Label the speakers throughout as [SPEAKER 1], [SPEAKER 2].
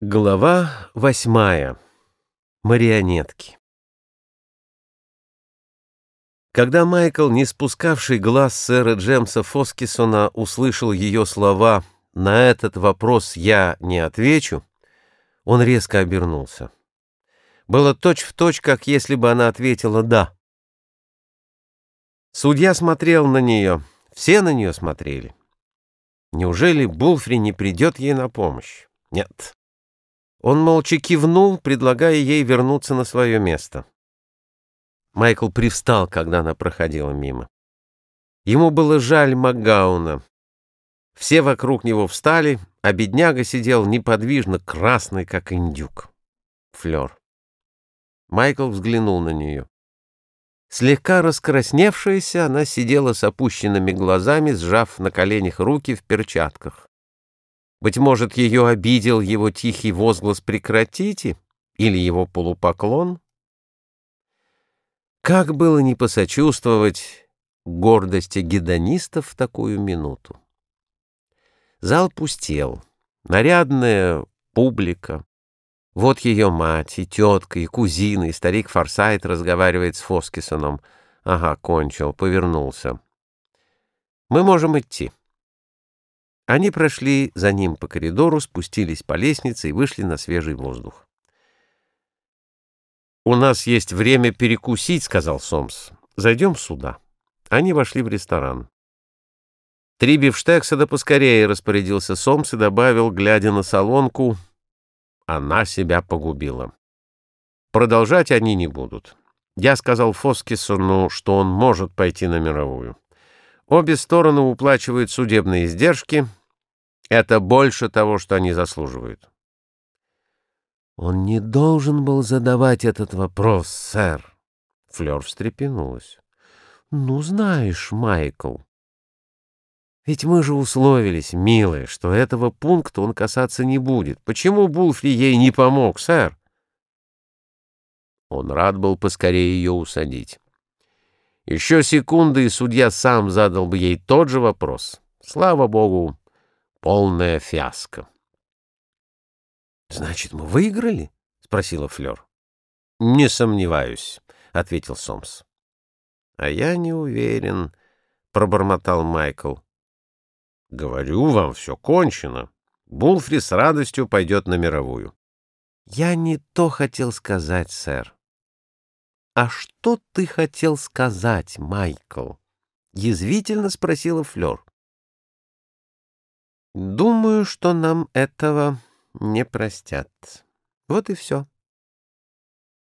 [SPEAKER 1] Глава восьмая. Марионетки. Когда Майкл, не спускавший глаз сэра Джемса Фоскисона, услышал ее слова «На этот вопрос я не отвечу», он резко обернулся. Было точь-в-точь, точь, как если бы она ответила «да». Судья смотрел на нее, все на нее смотрели. Неужели Булфри не придет ей на помощь? Нет. Он молча кивнул, предлагая ей вернуться на свое место. Майкл привстал, когда она проходила мимо. Ему было жаль Макгауна. Все вокруг него встали, а бедняга сидел неподвижно, красный, как индюк. Флёр. Майкл взглянул на нее. Слегка раскрасневшаяся, она сидела с опущенными глазами, сжав на коленях руки в перчатках. Быть может, ее обидел его тихий возглас «прекратите» или его полупоклон? Как было не посочувствовать гордости гедонистов в такую минуту? Зал пустел. Нарядная публика. Вот ее мать, и тетка, и кузина, и старик Форсайт разговаривает с Фоскисоном. Ага, кончил, повернулся. Мы можем идти. Они прошли за ним по коридору, спустились по лестнице и вышли на свежий воздух. «У нас есть время перекусить», — сказал Сомс. «Зайдем сюда». Они вошли в ресторан. «Три бифштекса да поскорее», — распорядился Сомс и добавил, глядя на солонку, «она себя погубила». Продолжать они не будут. Я сказал Фоскисону, что он может пойти на мировую. Обе стороны уплачивают судебные издержки — это больше того, что они заслуживают. Он не должен был задавать этот вопрос, сэр. Флёр встрепенулась. Ну, знаешь, Майкл, ведь мы же условились, милая, что этого пункта он касаться не будет. Почему Булфри ей не помог, сэр? Он рад был поскорее ее усадить. Еще секунды, и судья сам задал бы ей тот же вопрос. Слава богу, полная фиаско. — Значит, мы выиграли? — спросила Флёр. — Не сомневаюсь, — ответил Сомс. — А я не уверен, — пробормотал Майкл. — Говорю вам, все кончено. Булфри с радостью пойдет на мировую. — Я не то хотел сказать, сэр. — А что ты хотел сказать, Майкл? — язвительно спросила Флёр. Думаю, что нам этого не простят. Вот и все.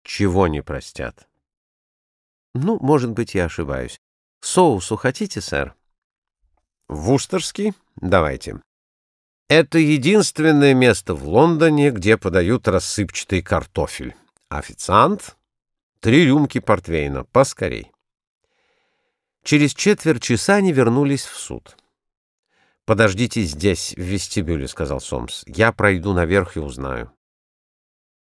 [SPEAKER 1] Чего не простят? Ну, может быть, я ошибаюсь. Соусу хотите, сэр? Вустерский? Давайте. Это единственное место в Лондоне, где подают рассыпчатый картофель. Официант? Три рюмки портвейна. Поскорей. Через четверть часа они вернулись в суд. «Подождите здесь, в вестибюле», — сказал Сомс. «Я пройду наверх и узнаю».